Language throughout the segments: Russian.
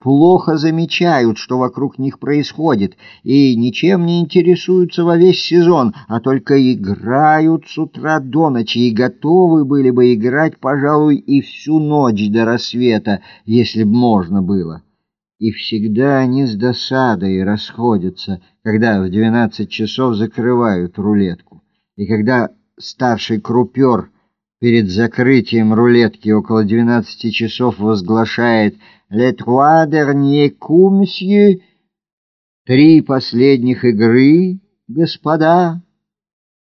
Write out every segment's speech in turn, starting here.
плохо замечают, что вокруг них происходит, и ничем не интересуются во весь сезон, а только играют с утра до ночи и готовы были бы играть, пожалуй, и всю ночь до рассвета, если б можно было. И всегда они с досадой расходятся, когда в двенадцать часов закрывают рулетку, и когда старший крупер перед закрытием рулетки около двенадцати часов возглашает «Les trois derniers coups, monsieur» «Три последних игры, господа»,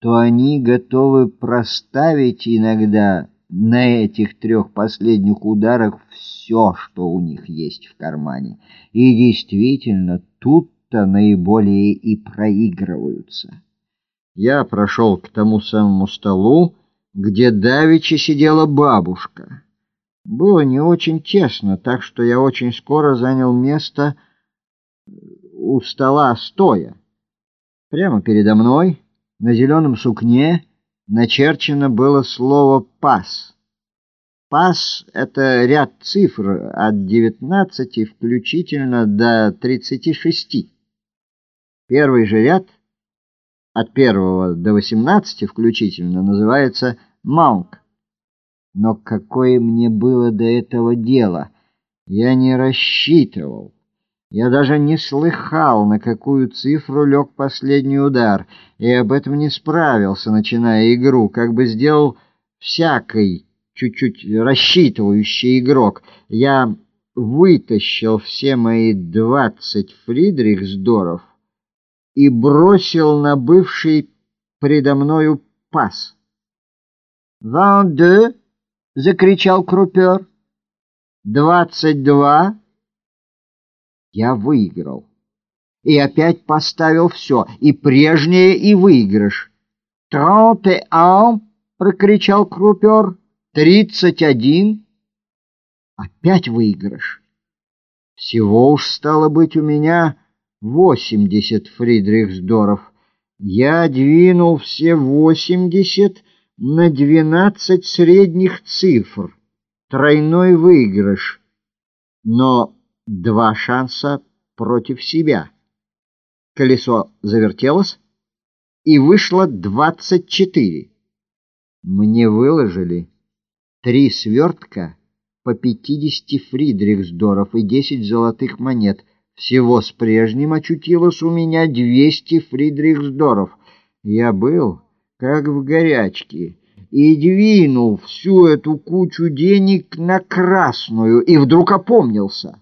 то они готовы проставить иногда на этих трех последних ударах все, что у них есть в кармане. И действительно, тут-то наиболее и проигрываются. Я прошел к тому самому столу, где давеча сидела бабушка. Было не очень тесно, так что я очень скоро занял место у стола стоя. Прямо передо мной, на зеленом сукне, начерчено было слово «пас». «Пас» — это ряд цифр от 19 включительно до 36. Первый же ряд — от первого до восемнадцати включительно называется «Маунк». Но какое мне было до этого дело? Я не рассчитывал. Я даже не слыхал, на какую цифру лег последний удар, и об этом не справился, начиная игру, как бы сделал всякий чуть-чуть рассчитывающий игрок. Я вытащил все мои двадцать фридрихсдоров и бросил на бывший предо мною пас. «Ван-де!» — закричал крупер. «Двадцать два!» Я выиграл. И опять поставил все, и прежнее, и выигрыш. «Транте ан!» — прокричал крупер. «Тридцать один!» Опять выигрыш. Всего уж стало быть у меня восемьдесят фридрихсдоров. Я двинул все восемьдесят на двенадцать средних цифр. Тройной выигрыш. Но два шанса против себя. Колесо завертелось, и вышло двадцать четыре. Мне выложили три свертка по пятидесяти фридрихсдоров и десять золотых монет — всего с прежним очутилось у меня двести фридрихсдоров. Я был как в горячке и двинул всю эту кучу денег на красную, и вдруг опомнился.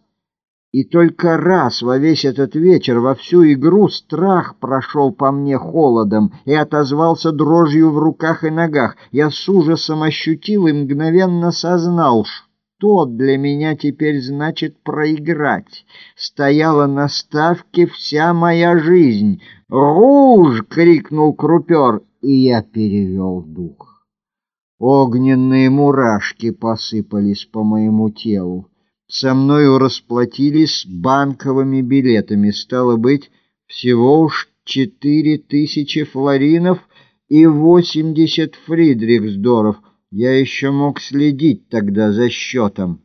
И только раз во весь этот вечер, во всю игру, страх прошел по мне холодом и отозвался дрожью в руках и ногах. Я с ужасом ощутил и мгновенно сознал, что для меня теперь значит проиграть? Стояла на ставке вся моя жизнь. «Руж!» — крикнул крупер, и я перевел дух. Огненные мурашки посыпались по моему телу. Со мною расплатились банковыми билетами. Стало быть, всего уж четыре тысячи флоринов и восемьдесят фридрихсдоров — я еще мог следить тогда за счетом.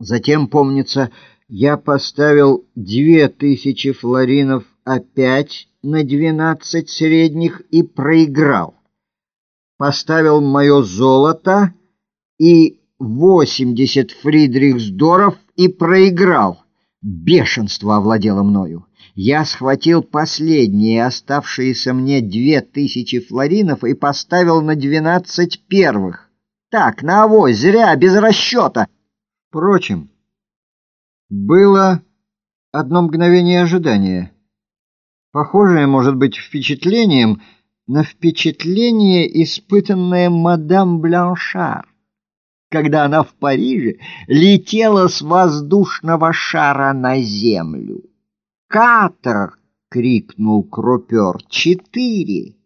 Затем, помнится, я поставил две тысячи флоринов опять на двенадцать средних и проиграл. Поставил мое золото и восемьдесят фридрихсдоров и проиграл. Бешенство овладело мною. Я схватил последние оставшиеся мне две тысячи флоринов и поставил на двенадцать первых. Так, на авось, зря, без расчета. Впрочем, было одно мгновение ожидания. Похожее, может быть, впечатлением на впечатление, испытанное мадам Бланшар когда она в Париже летела с воздушного шара на землю. «Катер!» — крикнул Кропер. «Четыре!»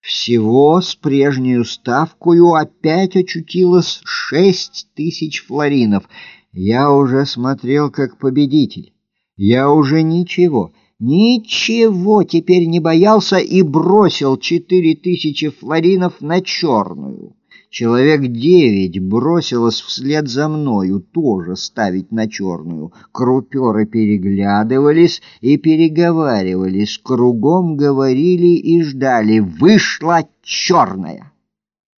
Всего с прежней ставкою опять очутилось шесть тысяч флоринов. Я уже смотрел как победитель. Я уже ничего, ничего теперь не боялся и бросил четыре тысячи флоринов на черную. Человек девять бросилось вслед за мною тоже ставить на черную. Круперы переглядывались и переговаривались, кругом говорили и ждали. Вышла черная.